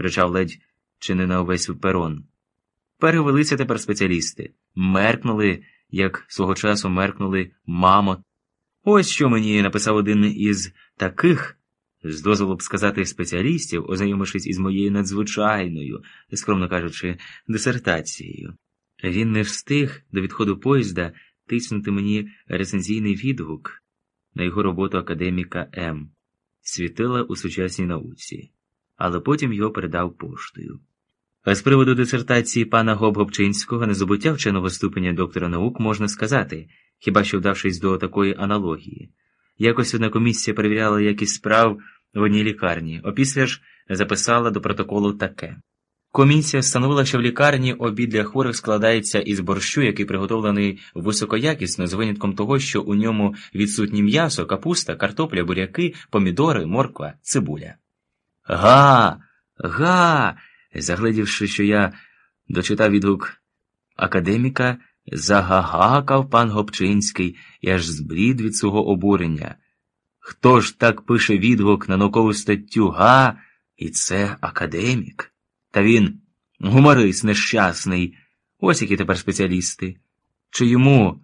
кричав ледь чи не на увесь перон. Перевелися тепер спеціалісти, меркнули, як свого часу меркнули мамо. Ось що мені написав один із таких, з дозволу б сказати, спеціалістів, ознайомившись із моєю надзвичайною, скромно кажучи, дисертацією. Він не встиг до відходу поїзда тиснути мені рецензійний відгук на його роботу академіка М. Світила у сучасній науці, але потім його передав поштою. А з приводу дисертації пана Гобгобчинського незабуття вченого ступеня доктора наук можна сказати, хіба що вдавшись до такої аналогії. Якось одна комісія перевіряла якість справ в одній лікарні, опісля ж записала до протоколу таке. Комісія встановила, що в лікарні обід для хворих складається із борщу, який приготовлений високоякісно, з винятком того, що у ньому відсутні м'ясо, капуста, картопля, буряки, помідори, морква, цибуля. Га, га. Заглядівши, що я дочитав відгук академіка, загагакав пан Гопчинський і аж зблід від свого обурення. Хто ж так пише відгук на наукову статтю га, і це академік? Та він гуморист нещасний, ось які тепер спеціалісти. Чи йому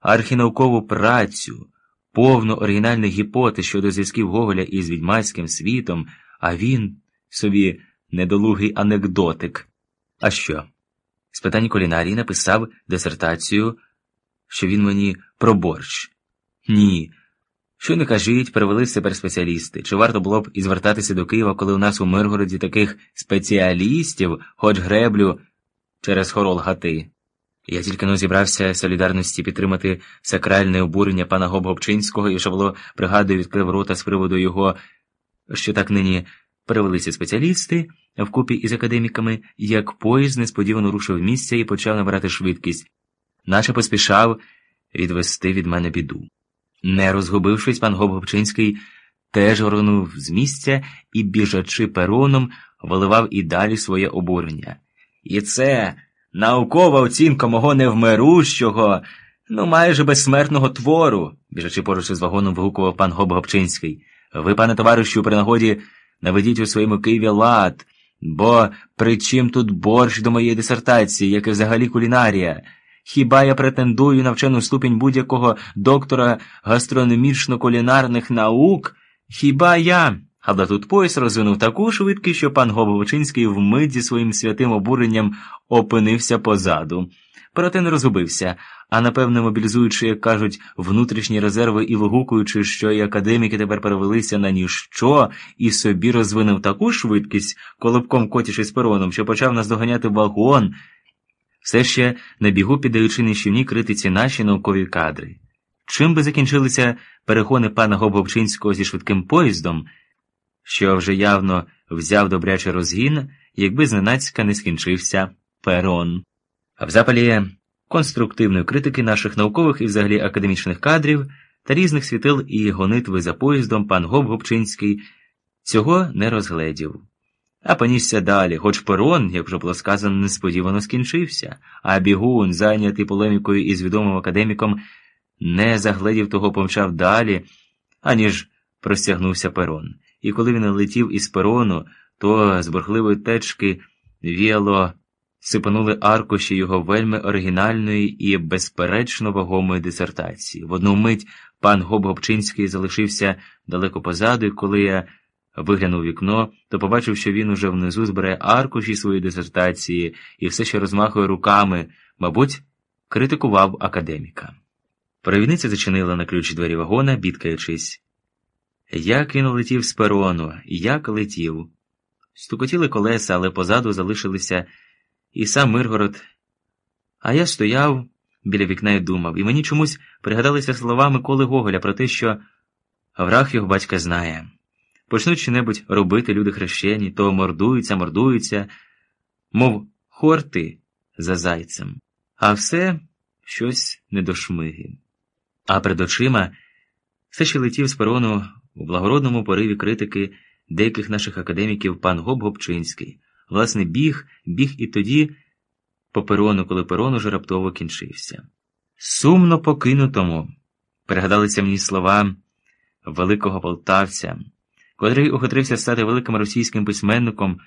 архінаукову працю, повну оригінальних гіпотез щодо зв'язків Гоголя із відьмацьким світом, а він собі недолугий анекдотик. А що? З питань кулінарії написав дисертацію, що він мені про борщ. Ні. Що не кажіть, перевелися тепер спеціалісти. Чи варто було б і звертатися до Києва, коли у нас у Миргороді таких спеціалістів, хоч греблю через хорол гати? Я тільки но зібрався солідарності підтримати сакральне обурення пана Гобгобчинського і Шавло, пригадую, відкрив рота з приводу його, що так нині перевелися спеціалісти вкупі із академіками, як поїзд несподівано рушив місця і почав набирати швидкість, наче поспішав відвести від мене біду. Не розгубившись, пан Гобгобчинський теж горнув з місця і, біжачи пероном, виливав і далі своє обурення. І це наукова оцінка мого невмирущого, ну майже безсмертного твору, біжачи поруч із вагоном, вигукував пан Гобгобчинський. Ви, пане товаришу, при нагоді наведіть у своєму Києві лад, бо при чим тут борщ до моєї дисертації, як і взагалі кулінарія? Хіба я претендую на вчену ступінь будь-якого доктора гастрономічно-кулінарних наук? Хіба я? Але тут пояс розвинув таку швидкість, що пан Гобовичинський вмить зі своїм святим обуренням опинився позаду. Проте не розгубився, а напевне, мобілізуючи, як кажуть, внутрішні резерви і вигукуючи, що і академіки тепер перевелися на ніщо, і собі розвинув таку швидкість, колобком котячи з пероном, що почав наздоганяти вагон, все ще на бігу піддаючи нищівній критиці наші наукові кадри. Чим би закінчилися перегони пана Гобговчинського зі швидким поїздом, що вже явно взяв добрячий розгін, якби зненацька не скінчився перон. А в запалі конструктивної критики наших наукових і взагалі академічних кадрів та різних світил і гонитви за поїздом пан Гобгобчинський цього не розгледів. А понісся далі, хоч перон, як вже було сказано, несподівано скінчився, а бігун, зайнятий полемікою із відомим академіком, не загледів того помчав далі, аніж простягнувся перон. І коли він летів із перону, то з бурхливої течки віяло сипанули аркуші його вельми оригінальної і безперечно вагомої дисертації. В одну мить пан Гобгобчинський залишився далеко позаду, і коли я виглянув вікно, то побачив, що він уже внизу збере аркуші своєї дисертації і все ще розмахує руками, мабуть, критикував академіка. Провідниця зачинила на ключ двері вагона, бідкаючись. Як він летів з перону, як летів. Стукотіли колеса, але позаду залишилися і сам Миргород. А я стояв біля вікна і думав, і мені чомусь пригадалися слова Миколи Гоголя про те, що враг його батька знає. Почнуть що-небудь робити люди хрещені, то мордуються, мордуються, мов хорти за зайцем, а все щось не до шмиги. А перед очима все ще летів з перону у благородному пориві критики деяких наших академіків пан Гоб Гобчинський. Власне, біг, біг і тоді по перону, коли перон уже раптово кінчився. Сумно покинутому, пригадалися мені слова великого полтавця, котрий ухитрився стати великим російським письменником